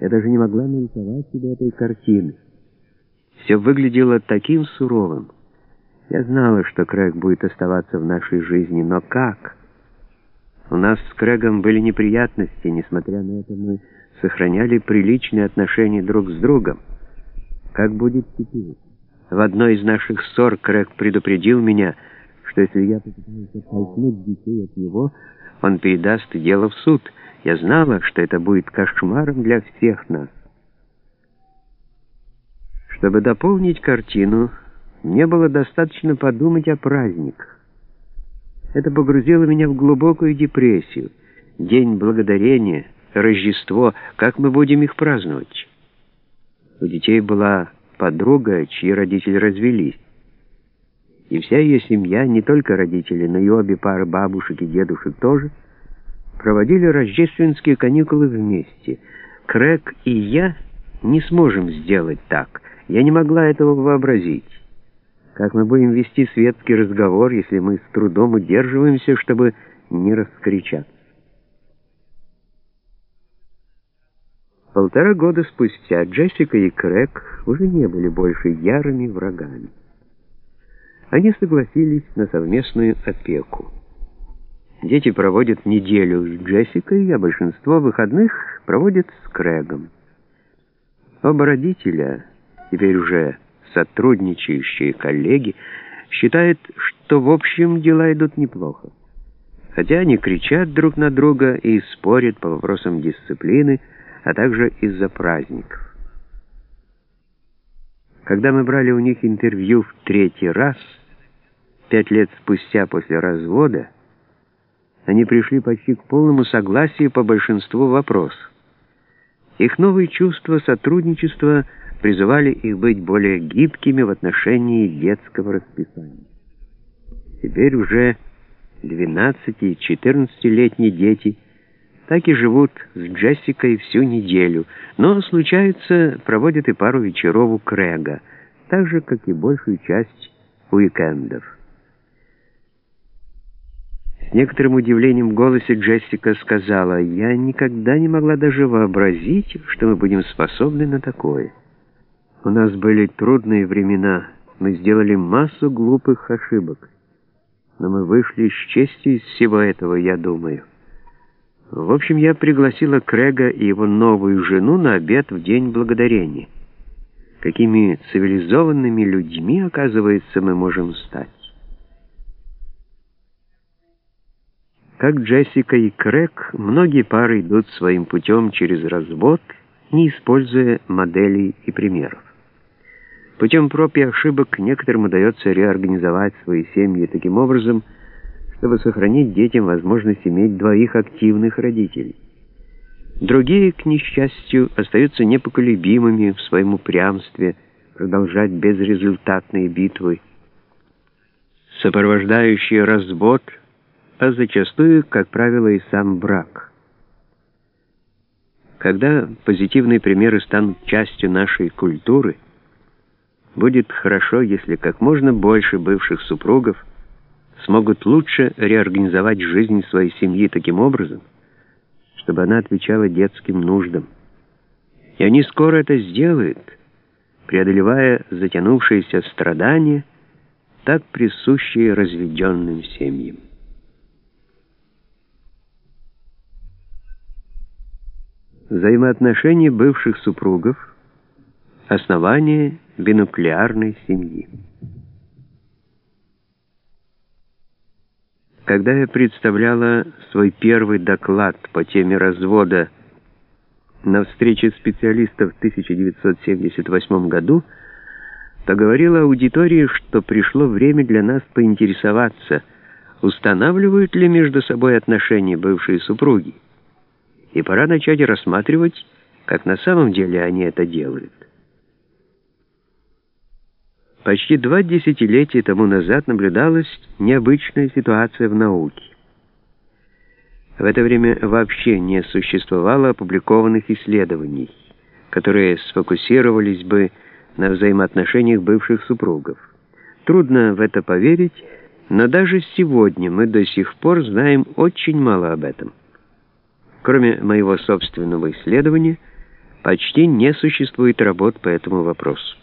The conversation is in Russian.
Я даже не могла нарисовать себе этой картины. Все выглядело таким суровым. Я знала, что Крэг будет оставаться в нашей жизни, но как? У нас с Крэгом были неприятности, несмотря на это мы сохраняли приличные отношения друг с другом. Как будет теперь? В одной из наших ссор Крэг предупредил меня, что если я попытаюсь оттолкнуть детей от него, он передаст дело в суд. Я знала, что это будет кошмаром для всех нас. Чтобы дополнить картину, мне было достаточно подумать о праздниках. Это погрузило меня в глубокую депрессию. День Благодарения, Рождество, как мы будем их праздновать? У детей была подруга, чьи родители развелись. И вся ее семья, не только родители, но и обе пары бабушек и дедушек тоже, проводили рождественские каникулы вместе. Крэг и я не сможем сделать так. Я не могла этого вообразить. Как мы будем вести светский разговор, если мы с трудом удерживаемся, чтобы не раскричаться? Полтора года спустя Джессика и Крэг уже не были больше ярыми врагами. Они согласились на совместную опеку. Дети проводят неделю с Джессикой, а большинство выходных проводят с Крэгом. Оба родителя, теперь уже сотрудничающие коллеги, считают, что в общем дела идут неплохо. Хотя они кричат друг на друга и спорят по вопросам дисциплины, а также из-за праздников. Когда мы брали у них интервью в третий раз, пять лет спустя после развода, они пришли почти к полному согласию по большинству вопросов. Их новые чувства сотрудничества призывали их быть более гибкими в отношении детского расписания. Теперь уже 12- и 14-летние дети – так и живут с Джессикой всю неделю, но, случается, проводят и пару вечеров у Крэга, так же, как и большую часть уикендов. С некоторым удивлением в голосе Джессика сказала, «Я никогда не могла даже вообразить, что мы будем способны на такое. У нас были трудные времена, мы сделали массу глупых ошибок, но мы вышли с честью из всего этого, я думаю». В общем, я пригласила Крэга и его новую жену на обед в День Благодарения. Какими цивилизованными людьми, оказывается, мы можем стать. Как Джессика и Крэг, многие пары идут своим путем через развод, не используя моделей и примеров. Путем проб и ошибок некоторым удается реорганизовать свои семьи таким образом, чтобы сохранить детям возможность иметь двоих активных родителей. Другие, к несчастью, остаются непоколебимыми в своем упрямстве, продолжать безрезультатные битвы, сопровождающие развод, а зачастую, как правило, и сам брак. Когда позитивные примеры станут частью нашей культуры, будет хорошо, если как можно больше бывших супругов смогут лучше реорганизовать жизнь своей семьи таким образом, чтобы она отвечала детским нуждам. И они скоро это сделают, преодолевая затянувшиеся страдания, так присущие разведенным семьям. Взаимоотношения бывших супругов – основание бинуклеарной семьи. Когда я представляла свой первый доклад по теме развода на встрече специалистов в 1978 году, то говорила аудитории, что пришло время для нас поинтересоваться, устанавливают ли между собой отношения бывшие супруги, и пора начать рассматривать, как на самом деле они это делают. Почти два десятилетия тому назад наблюдалась необычная ситуация в науке. В это время вообще не существовало опубликованных исследований, которые сфокусировались бы на взаимоотношениях бывших супругов. Трудно в это поверить, но даже сегодня мы до сих пор знаем очень мало об этом. Кроме моего собственного исследования, Почти не существует работ по этому вопросу.